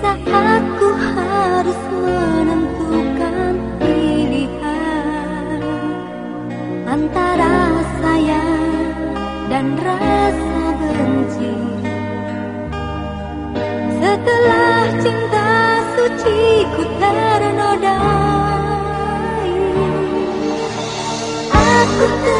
saat ku harus menentukan pilihan antara sayang dan rasa benci. Setelah cinta suci ku ternodai aku ter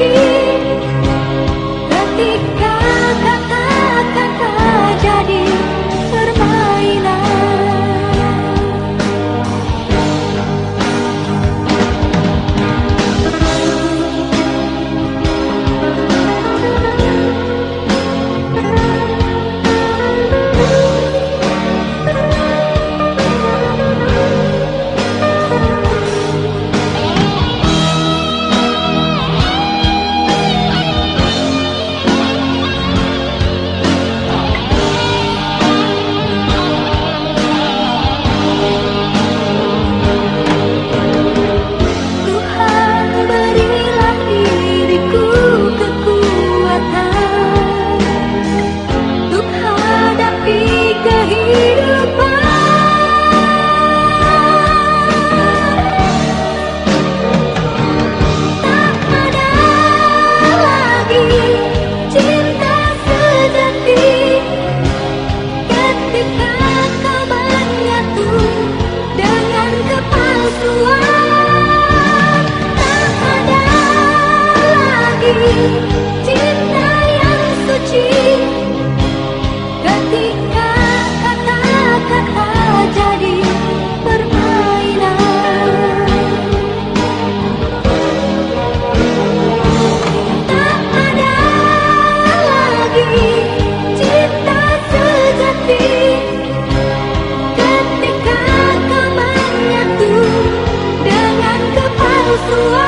You. Ooh.